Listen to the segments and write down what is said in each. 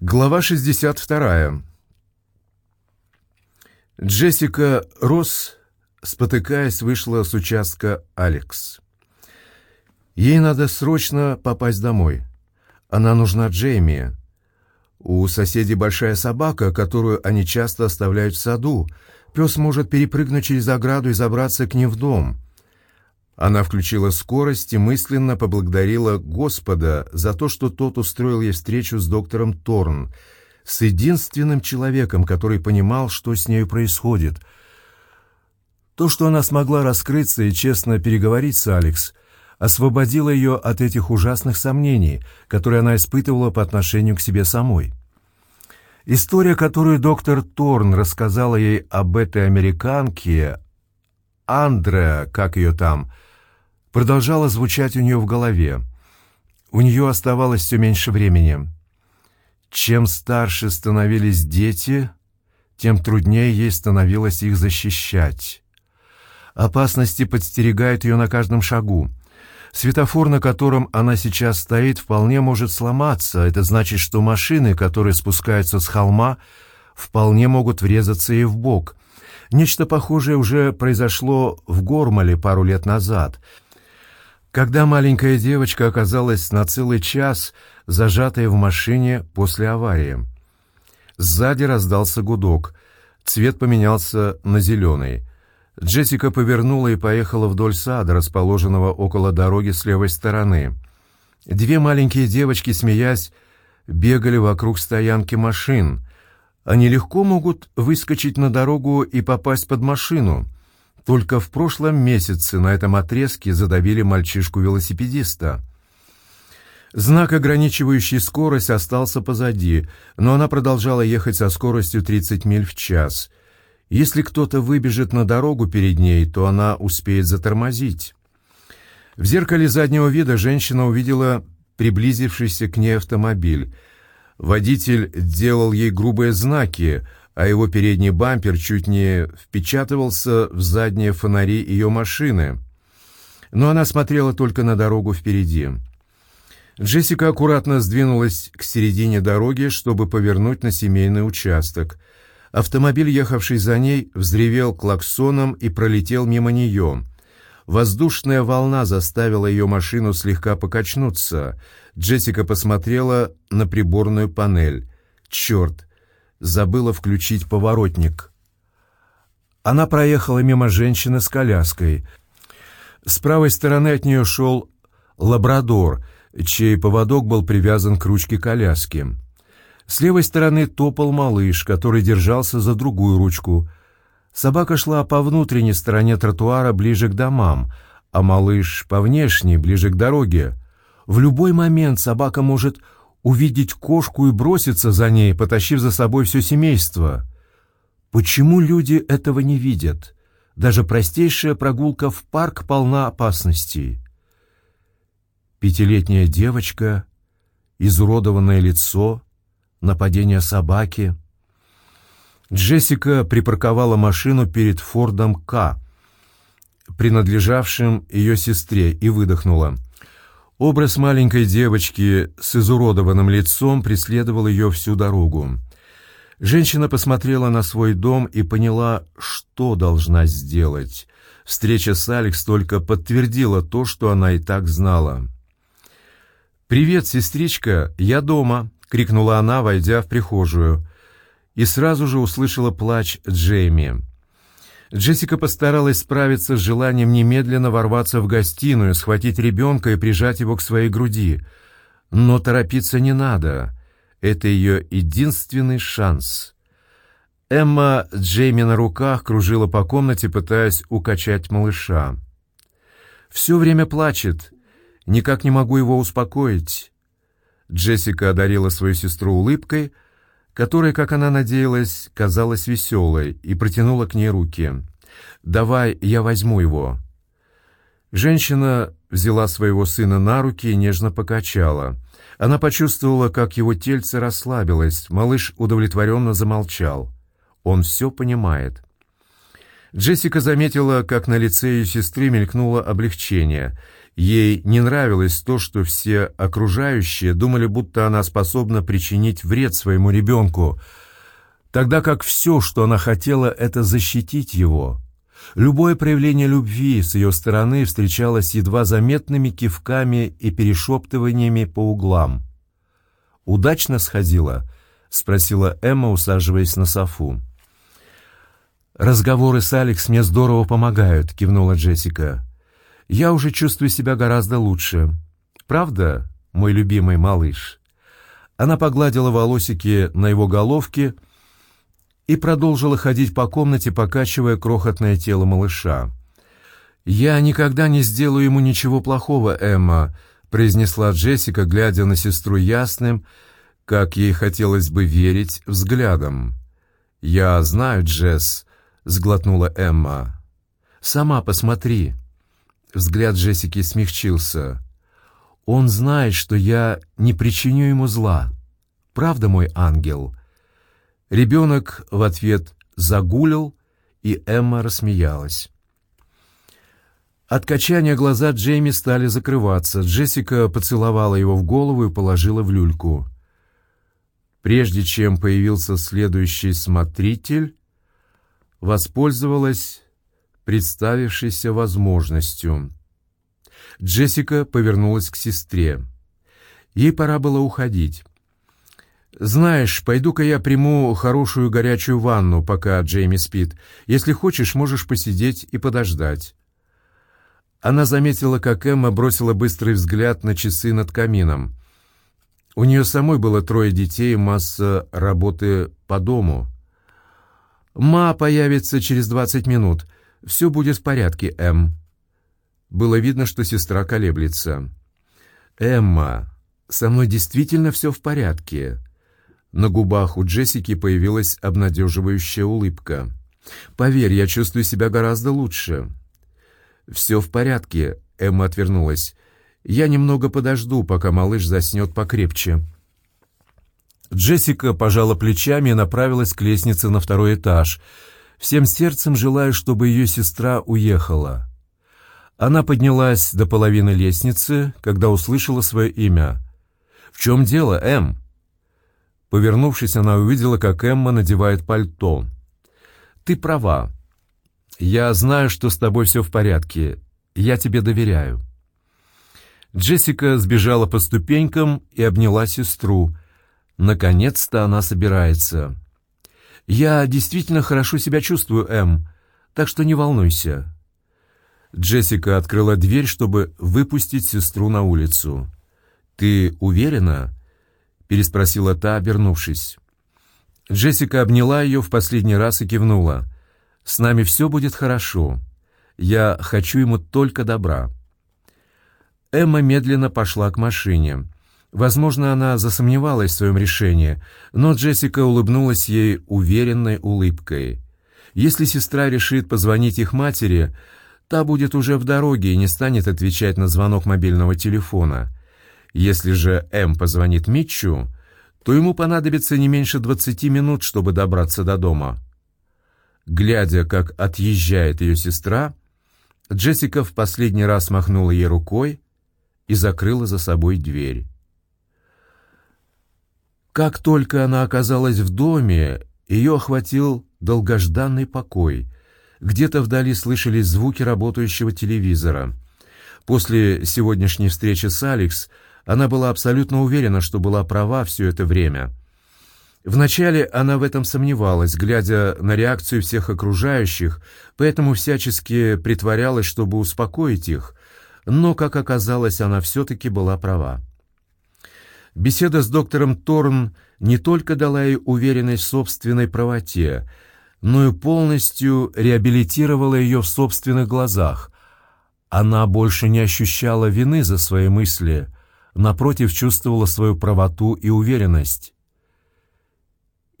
Глава 62. Джессика Росс, спотыкаясь, вышла с участка Алекс. Ей надо срочно попасть домой. Она нужна Джейми. У соседей большая собака, которую они часто оставляют в саду. Пес может перепрыгнуть через ограду и забраться к ним в дом. Она включила скорость и мысленно поблагодарила Господа за то, что тот устроил ей встречу с доктором Торн, с единственным человеком, который понимал, что с нею происходит. То, что она смогла раскрыться и честно переговорить с Алекс, освободило ее от этих ужасных сомнений, которые она испытывала по отношению к себе самой. История, которую доктор Торн рассказала ей об этой американке, Андреа, как ее там, — продолжало звучать у нее в голове. У нее оставалось все меньше времени. Чем старше становились дети, тем труднее ей становилось их защищать. Опасности подстерегают ее на каждом шагу. Светофор, на котором она сейчас стоит, вполне может сломаться. Это значит, что машины, которые спускаются с холма, вполне могут врезаться ей в бок. Нечто похожее уже произошло в Гормале пару лет назад — когда маленькая девочка оказалась на целый час зажатой в машине после аварии. Сзади раздался гудок. Цвет поменялся на зеленый. Джессика повернула и поехала вдоль сада, расположенного около дороги с левой стороны. Две маленькие девочки, смеясь, бегали вокруг стоянки машин. Они легко могут выскочить на дорогу и попасть под машину — только в прошлом месяце на этом отрезке задавили мальчишку-велосипедиста. Знак, ограничивающий скорость, остался позади, но она продолжала ехать со скоростью 30 миль в час. Если кто-то выбежит на дорогу перед ней, то она успеет затормозить. В зеркале заднего вида женщина увидела приблизившийся к ней автомобиль. Водитель делал ей грубые знаки, а его передний бампер чуть не впечатывался в задние фонари ее машины. Но она смотрела только на дорогу впереди. Джессика аккуратно сдвинулась к середине дороги, чтобы повернуть на семейный участок. Автомобиль, ехавший за ней, взревел клаксоном и пролетел мимо нее. Воздушная волна заставила ее машину слегка покачнуться. Джессика посмотрела на приборную панель. «Черт! Забыла включить поворотник. Она проехала мимо женщины с коляской. С правой стороны от нее шел лабрадор, чей поводок был привязан к ручке коляски. С левой стороны топал малыш, который держался за другую ручку. Собака шла по внутренней стороне тротуара ближе к домам, а малыш по внешней, ближе к дороге. В любой момент собака может увидеть кошку и броситься за ней, потащив за собой все семейство. Почему люди этого не видят? Даже простейшая прогулка в парк полна опасностей. Пятилетняя девочка, изуродованное лицо, нападение собаки. Джессика припарковала машину перед Фордом К, принадлежавшим ее сестре, и выдохнула — Образ маленькой девочки с изуродованным лицом преследовал ее всю дорогу. Женщина посмотрела на свой дом и поняла, что должна сделать. Встреча с Алекс только подтвердила то, что она и так знала. «Привет, сестричка, я дома!» — крикнула она, войдя в прихожую. И сразу же услышала плач Джейми. Джессика постаралась справиться с желанием немедленно ворваться в гостиную, схватить ребенка и прижать его к своей груди. Но торопиться не надо. Это ее единственный шанс. Эмма Джейми на руках кружила по комнате, пытаясь укачать малыша. «Все время плачет. Никак не могу его успокоить». Джессика одарила свою сестру улыбкой — которая, как она надеялась, казалась веселой, и протянула к ней руки. «Давай, я возьму его». Женщина взяла своего сына на руки и нежно покачала. Она почувствовала, как его тельце расслабилось. Малыш удовлетворенно замолчал. Он все понимает. Джессика заметила, как на лице ее сестры мелькнуло облегчение. Ей не нравилось то, что все окружающие думали, будто она способна причинить вред своему ребенку, тогда как все, что она хотела, это защитить его. Любое проявление любви с ее стороны встречалось едва заметными кивками и перешептываниями по углам. «Удачно сходила?» — спросила Эмма, усаживаясь на софу. «Разговоры с Алекс мне здорово помогают», — кивнула Джессика. «Я уже чувствую себя гораздо лучше. Правда, мой любимый малыш?» Она погладила волосики на его головке и продолжила ходить по комнате, покачивая крохотное тело малыша. «Я никогда не сделаю ему ничего плохого, Эмма», — произнесла Джессика, глядя на сестру ясным, как ей хотелось бы верить, взглядом. «Я знаю, Джесс», сглотнула Эмма. «Сама посмотри». Взгляд Джессики смягчился. «Он знает, что я не причиню ему зла. Правда, мой ангел?» Ребенок в ответ загулил, и Эмма рассмеялась. От качания глаза Джейми стали закрываться. Джессика поцеловала его в голову и положила в люльку. Прежде чем появился следующий смотритель, воспользовалась представившейся возможностью. Джессика повернулась к сестре. Ей пора было уходить. «Знаешь, пойду-ка я приму хорошую горячую ванну, пока Джейми спит. Если хочешь, можешь посидеть и подождать». Она заметила, как Эмма бросила быстрый взгляд на часы над камином. У нее самой было трое детей и масса работы по дому. «Ма появится через двадцать минут. Все будет в порядке, Эм». Было видно, что сестра колеблется. «Эмма, со мной действительно все в порядке». На губах у Джессики появилась обнадеживающая улыбка. «Поверь, я чувствую себя гораздо лучше». «Все в порядке», — Эмма отвернулась. «Я немного подожду, пока малыш заснет покрепче». Джессика пожала плечами и направилась к лестнице на второй этаж, всем сердцем желая, чтобы ее сестра уехала. Она поднялась до половины лестницы, когда услышала свое имя. «В чем дело, Эм?» Повернувшись, она увидела, как Эмма надевает пальто. «Ты права. Я знаю, что с тобой все в порядке. Я тебе доверяю». Джессика сбежала по ступенькам и обняла сестру – Наконец-то она собирается. «Я действительно хорошо себя чувствую, Эм, так что не волнуйся». Джессика открыла дверь, чтобы выпустить сестру на улицу. «Ты уверена?» — переспросила та, обернувшись. Джессика обняла ее в последний раз и кивнула. «С нами все будет хорошо. Я хочу ему только добра». Эмма медленно пошла к машине. Возможно, она засомневалась в своем решении, но Джессика улыбнулась ей уверенной улыбкой. Если сестра решит позвонить их матери, та будет уже в дороге и не станет отвечать на звонок мобильного телефона. Если же М позвонит Митчу, то ему понадобится не меньше 20 минут, чтобы добраться до дома. Глядя, как отъезжает ее сестра, Джессика в последний раз махнула ей рукой и закрыла за собой дверь. Как только она оказалась в доме, ее охватил долгожданный покой. Где-то вдали слышались звуки работающего телевизора. После сегодняшней встречи с Алекс она была абсолютно уверена, что была права все это время. Вначале она в этом сомневалась, глядя на реакцию всех окружающих, поэтому всячески притворялась, чтобы успокоить их, но, как оказалось, она все-таки была права. Беседа с доктором Торн не только дала ей уверенность в собственной правоте, но и полностью реабилитировала ее в собственных глазах. Она больше не ощущала вины за свои мысли, напротив, чувствовала свою правоту и уверенность.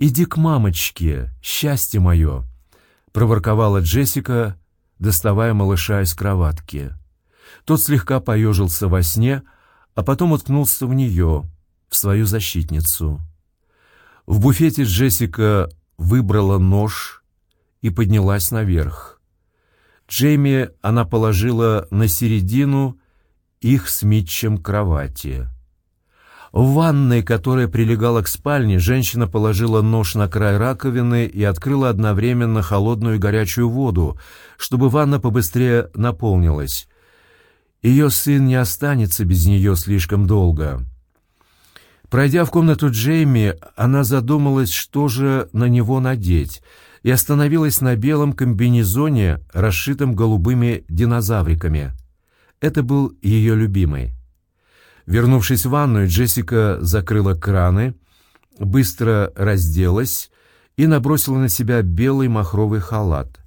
«Иди к мамочке, счастье мое!» — проворковала Джессика, доставая малыша из кроватки. Тот слегка поежился во сне, а потом уткнулся в нее — в свою защитницу. В буфете Джессика выбрала нож и поднялась наверх. Джейми она положила на середину их с Митчем кровати. В ванной, которая прилегала к спальне, женщина положила нож на край раковины и открыла одновременно холодную и горячую воду, чтобы ванна побыстрее наполнилась. Ее сын не останется без нее слишком долго. Пройдя в комнату Джейми, она задумалась, что же на него надеть, и остановилась на белом комбинезоне, расшитом голубыми динозавриками. Это был ее любимый. Вернувшись в ванную, Джессика закрыла краны, быстро разделась и набросила на себя белый махровый халат.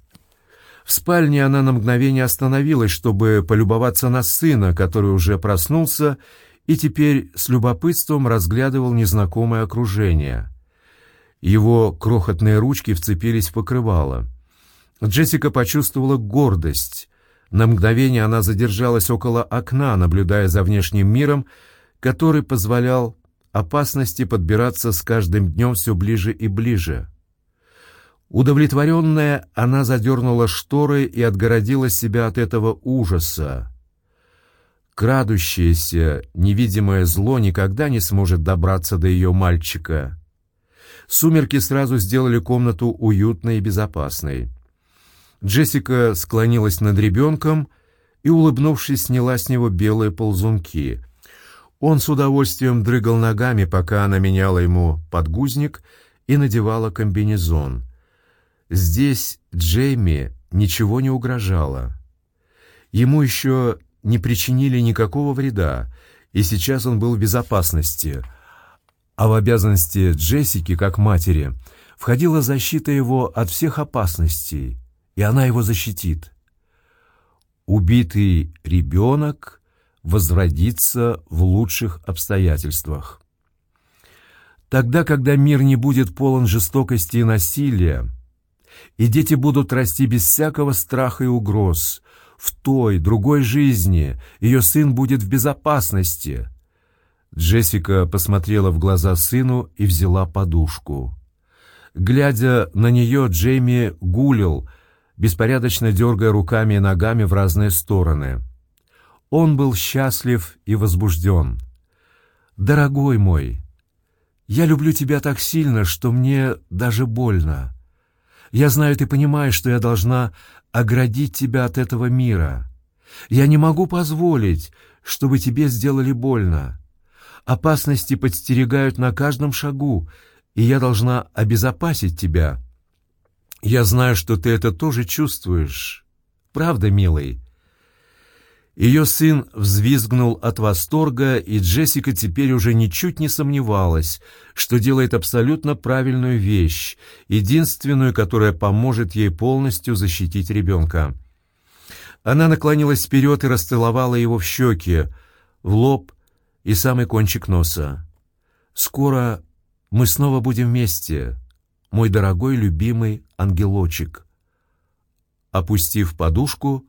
В спальне она на мгновение остановилась, чтобы полюбоваться на сына, который уже проснулся и теперь с любопытством разглядывал незнакомое окружение. Его крохотные ручки вцепились в покрывало. Джессика почувствовала гордость, на мгновение она задержалась около окна, наблюдая за внешним миром, который позволял опасности подбираться с каждым днем все ближе и ближе. Удовлетворенная, она задернула шторы и отгородила себя от этого ужаса. Крадущееся, невидимое зло никогда не сможет добраться до ее мальчика. Сумерки сразу сделали комнату уютной и безопасной. Джессика склонилась над ребенком и, улыбнувшись, сняла с него белые ползунки. Он с удовольствием дрыгал ногами, пока она меняла ему подгузник и надевала комбинезон. Здесь Джейми ничего не угрожало. Ему еще не причинили никакого вреда, и сейчас он был в безопасности. А в обязанности Джессики, как матери, входила защита его от всех опасностей, и она его защитит. Убитый ребенок возродится в лучших обстоятельствах. Тогда, когда мир не будет полон жестокости и насилия, и дети будут расти без всякого страха и угроз, в той, другой жизни ее сын будет в безопасности. Джессика посмотрела в глаза сыну и взяла подушку. Глядя на нее, Джейми гулил — беспорядочно дергая руками и ногами в разные стороны. Он был счастлив и возбужден. «Дорогой мой, я люблю тебя так сильно, что мне даже больно. Я знаю, ты понимаешь, что я должна оградить тебя от этого мира. Я не могу позволить, чтобы тебе сделали больно. Опасности подстерегают на каждом шагу, и я должна обезопасить тебя». Я знаю, что ты это тоже чувствуешь. Правда, милый?» Ее сын взвизгнул от восторга, и Джессика теперь уже ничуть не сомневалась, что делает абсолютно правильную вещь, единственную, которая поможет ей полностью защитить ребенка. Она наклонилась вперед и расцеловала его в щеки, в лоб и самый кончик носа. «Скоро мы снова будем вместе мой дорогой любимый ангелочек. Опустив подушку,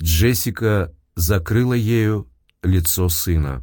Джессика закрыла ею лицо сына.